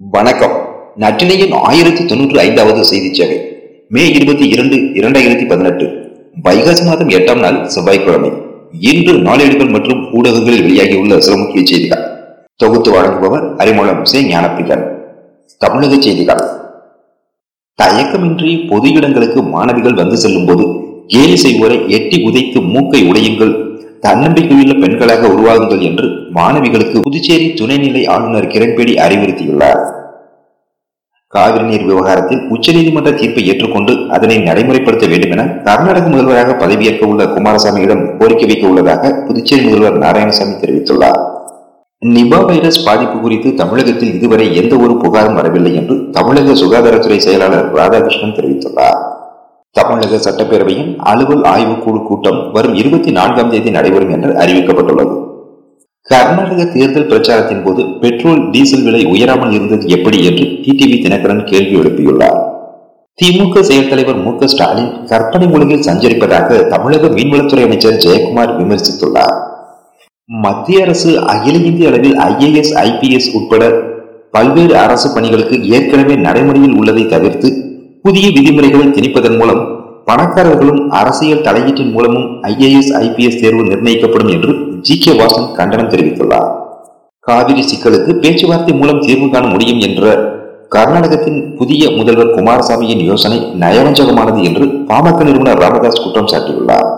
வணக்கம். நற்றினையின் ஆயிரத்தி தொன்னூற்றி ஐந்தாவது செய்தி சேவை. மே இருபத்தி இரண்டு இரண்டாயிரத்தி பதினெட்டு. வைகாசி மாதம் எட்டாம் நாள் செவ்வாய்க்கிழமை. இன்று நாளேடுகள் மற்றும் ஊடகங்களில் வெளியாகியுள்ள சில முக்கிய செய்திகள். தொகுத்து வழங்குபவர் அறிமுகம் சே. ஞானப்பிரியன் தமிழக செய்திகள். தயக்கமின்றி பொது இடங்களுக்கு மாணவிகள் வந்து செல்லும் போது கேலி செய்வோரை எட்டி உதைத்து மூக்கை உடையுங்கள். தன்னம்பிக்கையுள்ள பெண்களாக உருவாகுங்கள் என்று மாணவிகளுக்கு புதுச்சேரி துணைநிலை ஆளுநர் கிரண்பேடி அறிவுறுத்தியுள்ளார். காவிரி நீர் விவகாரத்தில் உச்சநீதிமன்ற தீர்ப்பை ஏற்றுக்கொண்டு அதனை நடைமுறைப்படுத்த வேண்டும் என கர்நாடக முதல்வராக பதவியேற்க உள்ள குமாரசாமியிடம் கோரிக்கை வைக்க உள்ளதாக புதுச்சேரி முதல்வர் நாராயணசாமி தெரிவித்துள்ளார். நிபா வைரஸ் பாதிப்பு குறித்து தமிழகத்தில் இதுவரை எந்த ஒரு புகாரும் வரவில்லை என்று தமிழக சுகாதாரத்துறை செயலாளர் ராதாகிருஷ்ணன் தெரிவித்துள்ளார். தமிழக சட்டப்பேரவையின் அலுவல் ஆய்வுக்குழு கூட்டம் வரும் இருபத்தி நான்காம் தேதி நடைபெறும் என்று அறிவிக்கப்பட்டுள்ளது. கர்நாடக தேர்தல் பிரச்சாரத்தின் போது பெட்ரோல் டீசல் விலை உயராமல் இருந்தது எப்படி என்று டிடிவி தினகரன் கேள்வி எழுப்பியுள்ளார். திமுக செயல் தலைவர் மு ஸ்டாலின் கற்பனை உலகில் சஞ்சரிப்பதாக தமிழக மீன்வளத்துறை அமைச்சர் ஜெயக்குமார் விமர்சித்துள்ளார். மத்திய அரசு அகில இந்திய அளவில் ஐஏஎஸ் ஐபிஎஸ் உட்பட பல்வேறு அரசு பணிகளுக்கு ஏற்கனவே நடைமுறையில் உள்ளதை தவிர்த்து புதிய விதிமுறைகளை திணிப்பதன் மூலம் பணக்காரர்களும் அரசியல் தலையீட்டின் மூலமும் ஐஏஎஸ் ஐபிஎஸ் தேர்வு நிர்ணயிக்கப்படும் என்று ஜி கே வாசன் கண்டனம் தெரிவித்துள்ளார். காவிரி சிக்கலுக்கு பேச்சுவார்த்தை மூலம் தீர்வு காண முடியும் என்ற கர்நாடகத்தின் புதிய முதல்வர் குமாரசாமியின் யோசனை நயவஞ்சகமானது என்று பாமக நிறுவனர் ராமதாஸ் குற்றம் சாட்டியுள்ளார்.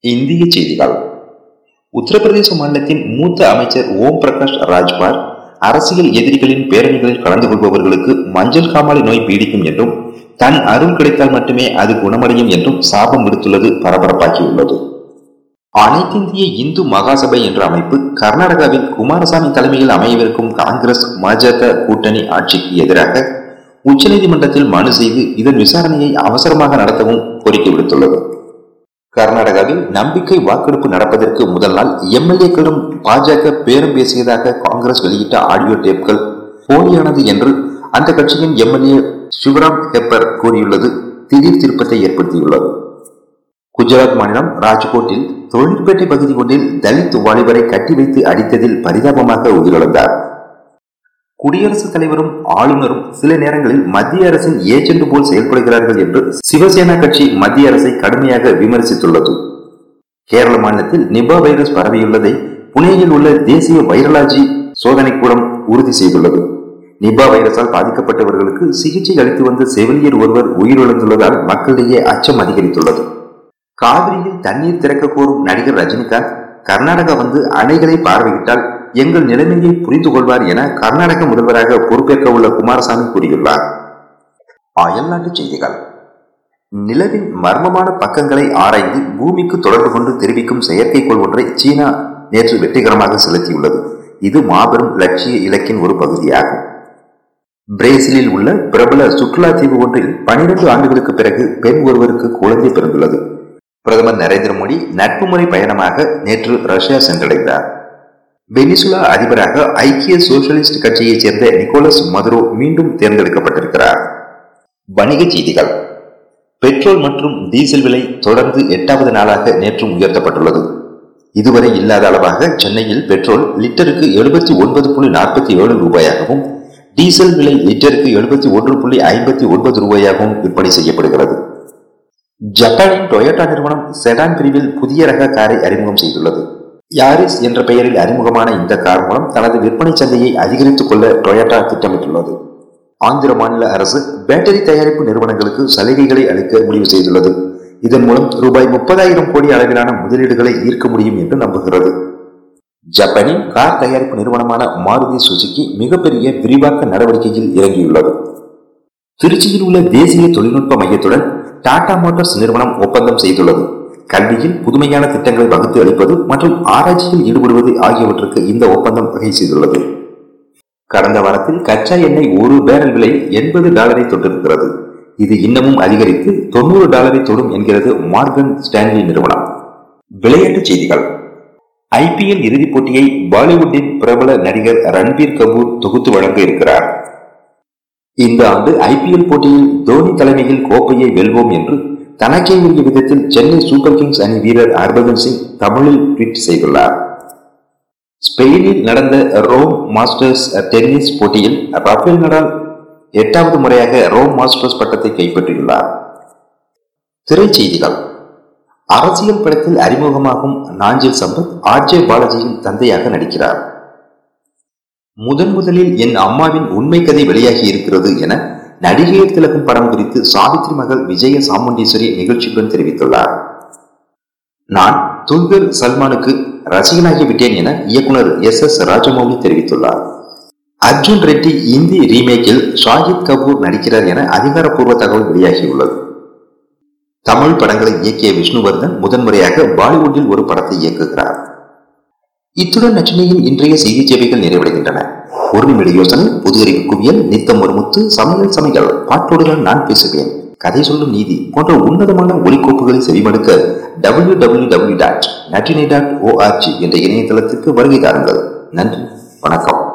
இந்திய செய்திகள். உத்தரப்பிரதேச மாநிலத்தின் மூத்த அமைச்சர் ஓம் பிரகாஷ் ராஜ்பார் அரசியல் எதிரிகளின் பேரணிகளில் கலந்து கொள்பவர்களுக்கு மஞ்சள் காமாலை நோய் பீடிக்கும் என்றும் தன் அருள் கிடைத்தால் மட்டுமே அது குணமடையும் என்றும் சாபம் விடுத்துள்ளது பரபரப்பாக்கியுள்ளது. அனைத்திந்திய இந்து மகாசபை என்ற அமைப்பு கர்நாடகாவில் குமாரசாமி தலைமையில் அமையவிருக்கும் காங்கிரஸ் பாஜக கூட்டணி ஆட்சிக்கு எதிராக உச்சநீதிமன்றத்தில் மனு செய்து இதன் விசாரணையை அவசரமாக நடத்தவும் கோரிக்கை விடுத்துள்ளது. கர்நாடகாவில் நம்பிக்கை வாக்கெடுப்பு நடப்பதற்கு முதல் நாள் எம்எல்ஏக்களும் பாஜக பேரம் பேசியதாக காங்கிரஸ் வெளியிட்ட ஆடியோ டேப்கள் போலியானது என்று அந்த கட்சியின் எம்எல்ஏ சிவராம் ஹெப்பர் கூறியுள்ளது. திடீர் திருப்பத்தை ஏற்படுத்தியுள்ளது. குஜராத் மாநிலம் ராஜ்கோட்டில் தொழிற்பேட்டை பகுதி ஒன்றில் தலித் வாலிபரை கட்டி வைத்து அடித்ததில் பரிதாபமாக உயிரிழந்தார். குடியரசுத் தலைவரும் ஆளுநரும் சில நேரங்களில் மத்திய அரசின் ஏஜென்ட் போல் செயல்படுகிறார்கள் என்று சிவசேனா கட்சி மத்திய அரசை கடுமையாக விமர்சித்துள்ளது. கேரள மாநிலத்தில் நிபா வைரஸ் பரவியுள்ளதை புனேயில் உள்ள தேசிய வைரலாஜி சோதனை கூடம் உறுதி செய்துள்ளது. நிபா வைரஸால் பாதிக்கப்பட்டவர்களுக்கு சிகிச்சை அளித்து வந்த செவிலியர் ஒருவர் உயிரிழந்துள்ளதால் மக்களிடையே அச்சம் அதிகரித்துள்ளது. காவிரியில் தண்ணீர் திறக்க கோரும் நடிகர் ரஜினிகாந்த் கர்நாடகா வந்து அணைகளை பார்வையிட்டால் எங்கள் நிலைமையை புரிந்து கொள்வார் என கர்நாடக முதல்வராக பொறுப்பேற்க உள்ள குமாரசாமி கூறியுள்ளார். அயல்நாட்டு செய்திகள். நிலவின் மர்மமான பக்கங்களை ஆராய்ந்து பூமிக்கு தொடர்பு கொண்டு தெரிவிக்கும் செயற்கைக்கோள் ஒன்றை சீனா நேற்று வெற்றிகரமாக செலுத்தியுள்ளது. இது மாபெரும் லட்சிய இலக்கின் ஒரு பகுதியாகும். பிரேசிலில் உள்ள பிரபல சுற்றுலா தீவு ஒன்றில் பனிரெண்டு ஆண்டுகளுக்கு பிறகு பெண் ஒருவருக்கு குழந்தை பிறந்துள்ளது. பிரதமர் நரேந்திர மோடி நட்பு முறை பயணமாக நேற்று ரஷ்யா சென்றடைந்தார். வெனிசுலா அதிபராக ஐக்கிய சோசியலிஸ்ட் கட்சியைச் சேர்ந்த நிக்கோலஸ் மதுரோ மீண்டும் தேர்ந்தெடுக்கப்பட்டிருக்கிறார். வணிக செய்திகள். பெட்ரோல் மற்றும் டீசல் விலை தொடர்ந்து எட்டாவது நாளாக நேற்றும் உயர்த்தப்பட்டுள்ளது. இதுவரை இல்லாத அளவாக சென்னையில் பெட்ரோல் லிட்டருக்கு எழுபத்தி ஒன்பது புள்ளி நாற்பத்தி ஏழு ரூபாயாகவும் டீசல் விலை லிட்டருக்கு எழுபத்தி ஒன்று புள்ளி ஐம்பத்தி ஒன்பது ரூபாயாகவும் விற்பனை செய்யப்படுகிறது. ஜப்பானின் டொயோட்டா நிறுவனம் செடான் பிரிவில் புதிய ரக காரை அறிமுகம் செய்துள்ளது. யாரிஸ் என்ற பெயரில் அறிமுகமான இந்த கார் மூலம் தனது விற்பனை சந்தையை அதிகரித்துக் கொள்ள டொயோட்டா திட்டமிட்டுள்ளது. ஆந்திர மாநில அரசு பேட்டரி தயாரிப்பு நிறுவனங்களுக்கு சலுகைகளை அளிக்க முடிவு செய்துள்ளது. இதன் மூலம் ரூபாய் முப்பதாயிரம் கோடி அளவிலான முதலீடுகளை ஈர்க்க முடியும் என்று நம்புகிறது. ஜப்பானின் கார் தயாரிப்பு நிறுவனமான மாருதி சுசுகி மிகப்பெரிய விரிவாக்க நடவடிக்கையில் இறங்கியுள்ளது. திருச்சியில் உள்ள தேசிய தொழில்நுட்ப மையத்துடன் டாடா மோட்டார்ஸ் நிறுவனம் ஒப்பந்தம் செய்துள்ளது. கல்வியில் புதுமையான திட்டங்களை வகுத்து அளிப்பது மற்றும் ஆராய்ச்சியில் ஈடுபடுவது ஆகியவற்றுக்கு இந்த ஒப்பந்தம் வகை செய்துள்ளது. கடந்த வாரத்தில் கச்சா எண்ணெய் ஒரு பேரல் விலை எண்பது டாலரை தொட்டிருக்கிறது. இது இன்னமும் அதிகரித்து தொண்ணூறு டாலரை தொடும் என்கிறது மார்கன் ஸ்டான்லி நிறுவனம். விளையாட்டுச் செய்திகள். ஐபிஎல் இறுதிப் போட்டியை பாலிவுட்டின் பிரபல நடிகர் ரன்பீர் கபூர் தொகுத்து வழங்க இருக்கிறார். இந்த ஆண்டு ஐபிஎல் போட்டியில் தோனி தலைமையில் கோப்பையை வெல்வோம் என்று தனக்கே உரிய விதத்தில் சென்னை சூப்பர் கிங்ஸ் அணி வீரர் ஹர்பஜன் சிங் தமிழில் ட்வீட் செய்துள்ளார். ஸ்பெயினில் நடந்த ரோம் மாஸ்டர்ஸ் டென்னிஸ் போட்டியில் ரஃபேல் நடால் எட்டாவது முறையாக ரோம் மாஸ்டர்ஸ் பட்டத்தை கைப்பற்றியுள்ளார். திரைச்செய்திகள். அரசியல் படத்தில் அறிமுகமாகும் நாஞ்சில் சம்பத் ஆர்ஜே பாலாஜியின் தந்தையாக நடிக்கிறார். முதன் முதலில் என் அம்மாவின் உண்மை கதை வெளியாகி இருக்கிறது என நடிகையர் திலகம் படம் குறித்து சாவித்ரி மகள் விஜய சாமுண்டீஸ்வரி நிகழ்ச்சியுடன் தெரிவித்துள்ளார். நான் துல்கர் சல்மானுக்கு ரசிகனாகி விட்டேன் என இயக்குனர் எஸ் எஸ் ராஜமௌலி தெரிவித்துள்ளார். அர்ஜுன் ரெட்டி இந்தி ரீமேக்கில் ஷாஹித் கபூர் நடிக்கிறார் என அதிகாரப்பூர்வ தகவல் வெளியாகியுள்ளது. தமிழ் படங்களை இயக்கிய விஷ்ணுவர்தன் முதன்முறையாக பாலிவுட்டில் ஒரு படத்தை இயக்குகிறார். இத்துடன் நச்சினையின் இன்றைய செய்தி சேவைகள் நிறைவடைகின்றன. ஒரு நிமிட யோசனை புது அறிவு குவியல் நித்தம் ஒரு முத்து சமையல் சமையல் பாட்டோடுகள் நான் பேசுவேன். கதை சொல்லும் நீதி போன்ற உன்னதமான ஒலிக்கோப்புகளை செவிமடுக்க டபிள்யூ டபிள்யூ டபிள்யூ டாட் நட்டினை டாட் ஓஆர்ஜி என்ற இணையதளத்திற்கு வருகை தாருங்கள். நன்றி வணக்கம்.